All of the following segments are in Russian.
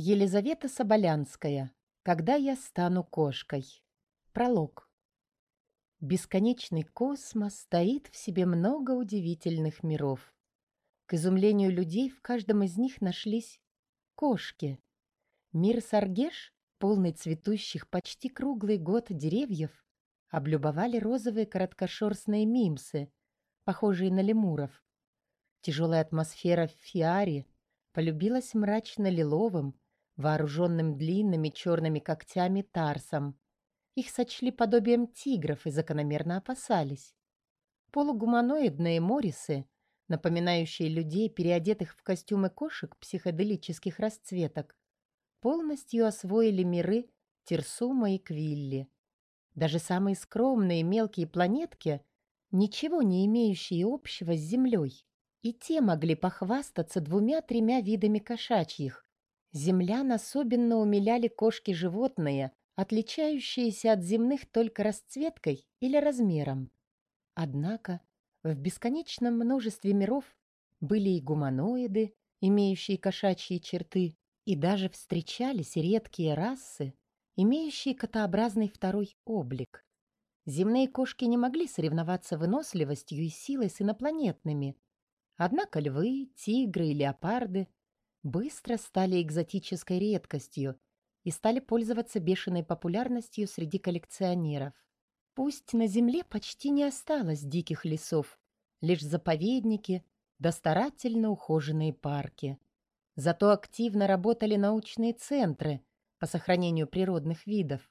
Елизавета Соболянская. Когда я стану кошкой. Пролог. Бесконечный космос стоит в себе много удивительных миров. К изумлению людей в каждом из них нашлись кошки. Мир Саргеш, полный цветущих почти круглый год деревьев, облюбовали розовые короткошерстные мимсы, похожие на лемуров. Тяжелая атмосфера в Фиаре полюбилась мрачно-лиловым, вооруженным длинными черными когтями тарсом. Их сочли подобием тигров и закономерно опасались. Полугуманоидные морисы, напоминающие людей, переодетых в костюмы кошек психоделических расцветок, полностью освоили миры Терсума и Квилли. Даже самые скромные мелкие планетки, ничего не имеющие общего с Землей, и те могли похвастаться двумя-тремя видами кошачьих, Землян особенно умиляли кошки-животные, отличающиеся от земных только расцветкой или размером. Однако в бесконечном множестве миров были и гуманоиды, имеющие кошачьи черты, и даже встречались редкие расы, имеющие котообразный второй облик. Земные кошки не могли соревноваться выносливостью и силой с инопланетными. Однако львы, тигры и леопарды быстро стали экзотической редкостью и стали пользоваться бешеной популярностью среди коллекционеров. Пусть на Земле почти не осталось диких лесов, лишь заповедники да старательно ухоженные парки. Зато активно работали научные центры по сохранению природных видов.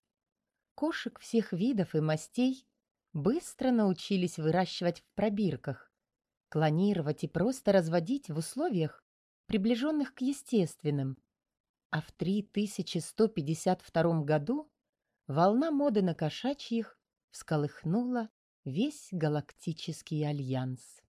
Кошек всех видов и мастей быстро научились выращивать в пробирках, клонировать и просто разводить в условиях, приближенных к естественным. А в 3152 году волна моды на кошачьих всколыхнула весь галактический альянс.